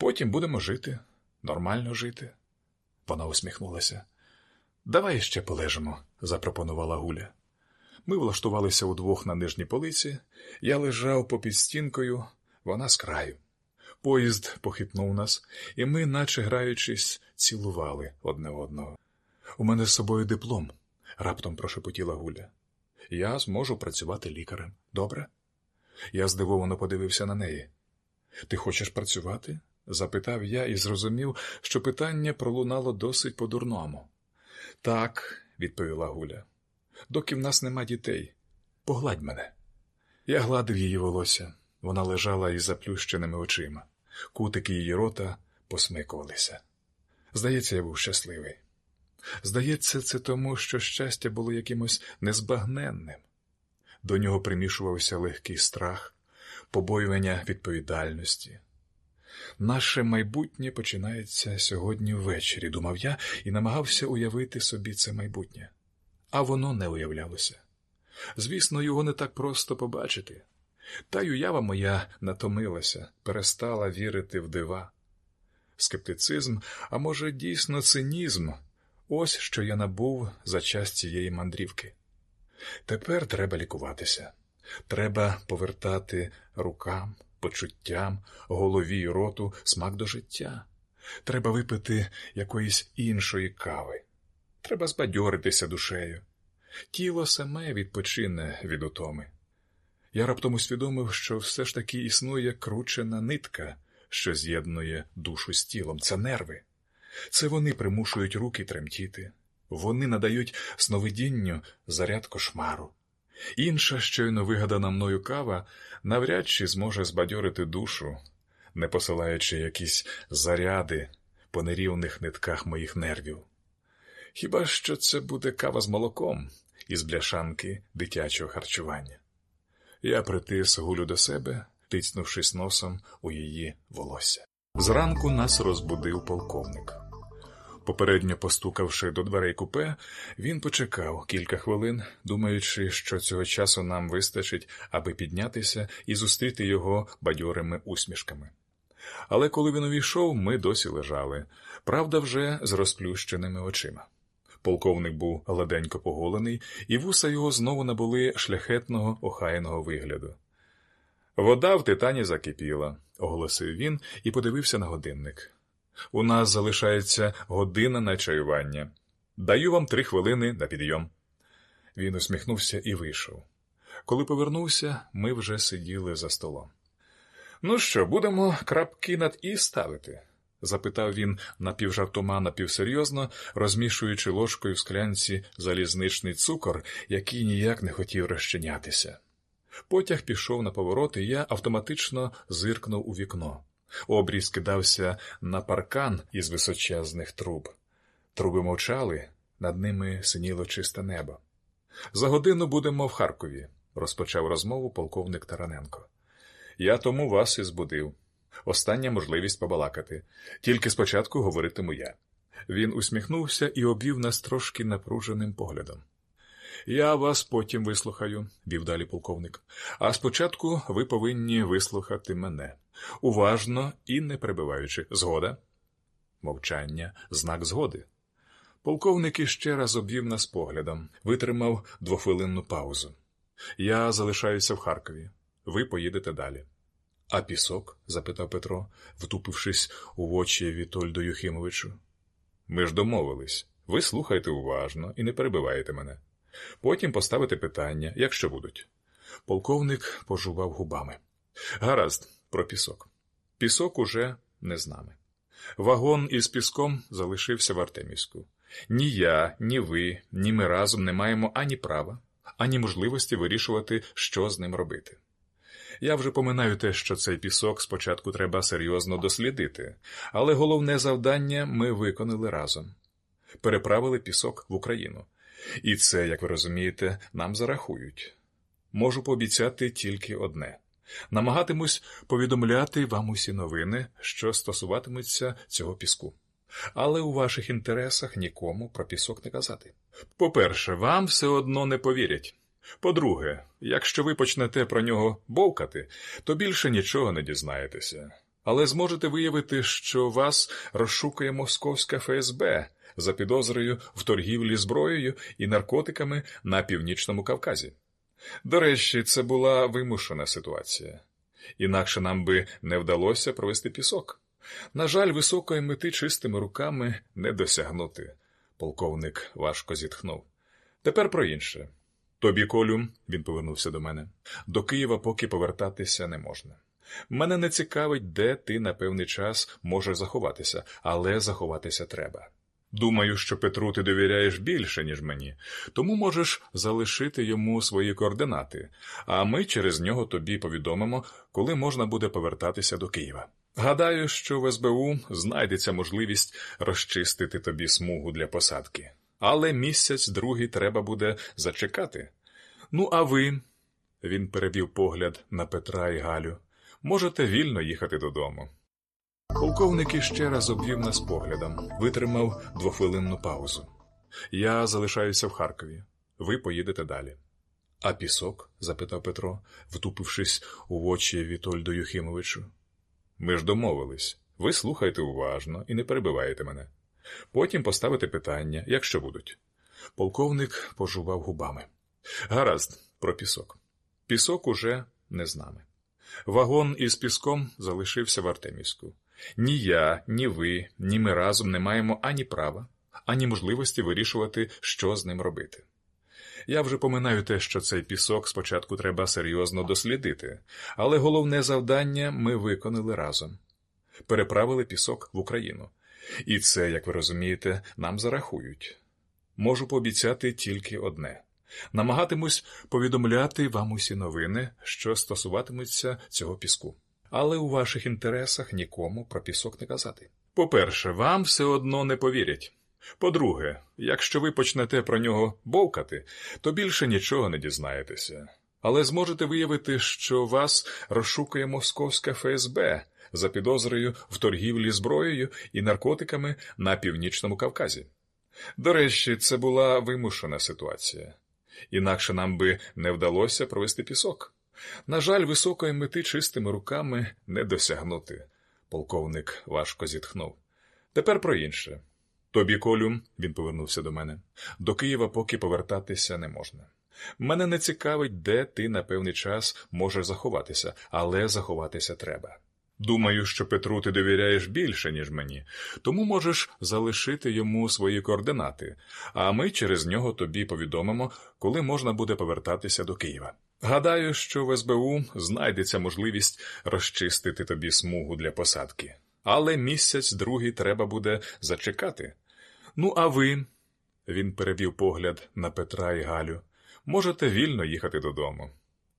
Потім будемо жити, нормально жити. Вона усміхнулася. Давай ще полежимо, запропонувала Гуля. Ми влаштувалися удвох на нижній полиці, я лежав попід стінкою, вона з краю. Поїзд похитнув нас, і ми, наче граючись, цілували одне одного. У мене з собою диплом, раптом прошепотіла Гуля. Я зможу працювати лікарем. Добре? Я здивовано подивився на неї. Ти хочеш працювати? Запитав я і зрозумів, що питання пролунало досить по-дурному. Так, відповіла Гуля, доки в нас нема дітей. Погладь мене. Я гладив її волосся. Вона лежала із заплющеними очима. Кутики її рота посмикувалися. Здається, я був щасливий. Здається, це тому, що щастя було якимось незбагненним. До нього примішувався легкий страх, побоювання відповідальності. Наше майбутнє починається сьогодні ввечері, думав я і намагався уявити собі це майбутнє. А воно не уявлялося. Звісно, його не так просто побачити. Та й уява моя натомилася, перестала вірити в дива. Скептицизм, а може, дійсно цинізм ось що я набув за час цієї мандрівки. Тепер треба лікуватися, треба повертати рукам, почуттям, голові й роту смак до життя. Треба випити якоїсь іншої кави. Треба збадьоритися душею. Тіло саме відпочине від утоми. Я раптом усвідомив, що все ж таки існує кручена нитка, що з'єднує душу з тілом. Це нерви. Це вони примушують руки тремтіти, вони надають сновидінню заряд кошмару. Інша щойно вигадана мною кава навряд чи зможе збадьорити душу, не посилаючи якісь заряди по нерівних нитках моїх нервів. Хіба що це буде кава з молоком із бляшанки дитячого харчування? Я притис гулю до себе, тицнувшись носом у її волосся. Зранку нас розбудив полковник. Попередньо постукавши до дверей купе, він почекав кілька хвилин, думаючи, що цього часу нам вистачить, аби піднятися і зустріти його бадьорими усмішками. Але коли він увійшов, ми досі лежали, правда, вже з розплющеними очима. Полковник був гладенько поголений, і вуса його знову набули шляхетного охайного вигляду. Вода в титані закипіла, оголосив він і подивився на годинник. У нас залишається година на чаювання. Даю вам три хвилини на підйом. Він усміхнувся і вийшов. Коли повернувся, ми вже сиділи за столом. Ну що, будемо крапки над і ставити? запитав він напівжартома, напівсерйозно, розмішуючи ложкою в склянці залізничний цукор, який ніяк не хотів розчинятися. Потяг пішов на поворот, і я автоматично зиркнув у вікно. Обрій скидався на паркан із височезних труб. Труби мовчали, над ними синіло чисте небо. За годину будемо в Харкові, розпочав розмову полковник Тараненко. Я тому вас і збудив. Остання можливість побалакати. Тільки спочатку говоритиму я. Він усміхнувся і обвів нас трошки напруженим поглядом. Я вас потім вислухаю, вів далі полковник. А спочатку ви повинні вислухати мене уважно і не перебиваючи. Згода? Мовчання, знак згоди. Полковник іще раз обвів нас поглядом, витримав двохвилинну паузу. Я залишаюся в Харкові. Ви поїдете далі. А пісок? запитав Петро, втупившись у очі Вітольду Юхимовичу. Ми ж домовились. Ви слухайте уважно і не перебиваєте мене. Потім поставите питання, якщо будуть. Полковник пожував губами. Гаразд, про пісок. Пісок уже не з нами. Вагон із піском залишився в Артемівську. Ні я, ні ви, ні ми разом не маємо ані права, ані можливості вирішувати, що з ним робити. Я вже поминаю те, що цей пісок спочатку треба серйозно дослідити, але головне завдання ми виконали разом переправили пісок в Україну. І це, як ви розумієте, нам зарахують. Можу пообіцяти тільки одне намагатимусь повідомляти вам усі новини, що стосуватимуться цього піску. Але у ваших інтересах нікому про пісок не казати. По-перше, вам все одно не повірять. По-друге, якщо ви почнете про нього бовкати, то більше нічого не дізнаєтеся. Але зможете виявити, що вас розшукує московська ФСБ за підозрою в торгівлі зброєю і наркотиками на північному Кавказі. До речі, це була вимушена ситуація. Інакше нам би не вдалося провести пісок. На жаль, високої мети чистими руками не досягнути. Полковник важко зітхнув. Тепер про інше. Тобі, Колю, він повернувся до мене. До Києва поки повертатися не можна. Мене не цікавить, де ти на певний час можеш заховатися, але заховатися треба. Думаю, що Петру ти довіряєш більше, ніж мені, тому можеш залишити йому свої координати, а ми через нього тобі повідомимо, коли можна буде повертатися до Києва. Гадаю, що в СБУ знайдеться можливість розчистити тобі смугу для посадки. Але місяць другий треба буде зачекати. Ну, а ви, він перевів погляд на Петра і Галю, можете вільно їхати додому. Полковник іще раз обвів нас поглядом, витримав двохвилинну паузу. Я залишаюся в Харкові. Ви поїдете далі. А пісок? запитав Петро, втупившись у очі Вітольду Юхимовичу. Ми ж домовились. Ви слухайте уважно і не перебиваєте мене. Потім поставите питання, якщо будуть. Полковник пожував губами. Гаразд, про пісок. Пісок уже не з нами. Вагон із піском залишився в Артемівську. Ні я, ні ви, ні ми разом не маємо ані права, ані можливості вирішувати, що з ним робити. Я вже поминаю те, що цей пісок спочатку треба серйозно дослідити, але головне завдання ми виконали разом переправили пісок в Україну. І це, як ви розумієте, нам зарахують. Можу пообіцяти тільки одне намагатимусь повідомляти вам усі новини, що стосуватимуться цього піску. Але у ваших інтересах нікому про пісок не казати. По-перше, вам все одно не повірять. По-друге, якщо ви почнете про нього бовкати, то більше нічого не дізнаєтеся. Але зможете виявити, що вас розшукує московська ФСБ за підозрою в торгівлі зброєю і наркотиками на північному Кавказі. До речі, це була вимушена ситуація. Інакше нам би не вдалося провести пісок. На жаль, високої мети чистими руками не досягнути. Полковник важко зітхнув. Тепер про інше. Тобі, Колю, він повернувся до мене, до Києва поки повертатися не можна. Мене не цікавить, де ти на певний час можеш заховатися, але заховатися треба. Думаю, що Петру ти довіряєш більше, ніж мені, тому можеш залишити йому свої координати, а ми через нього тобі повідомимо, коли можна буде повертатися до Києва. Гадаю, що в СБУ знайдеться можливість розчистити тобі смугу для посадки, але місяць другий треба буде зачекати. Ну, а ви, він перевів погляд на Петра і Галю, можете вільно їхати додому.